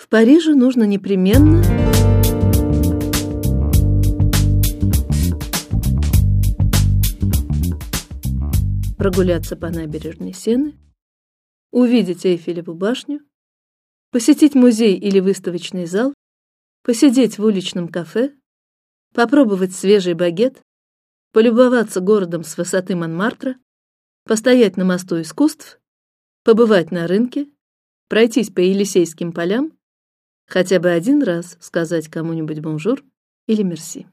В Париже нужно непременно прогуляться по набережной Сены, увидеть Эйфелеву башню, посетить музей или выставочный зал, посидеть в уличном кафе, попробовать свежий багет, полюбоваться городом с высоты Монмартра, постоять на мосту искусств, побывать на рынке, пройтись по Елисейским полям, хотя бы один раз сказать кому-нибудь бонжур или мерси.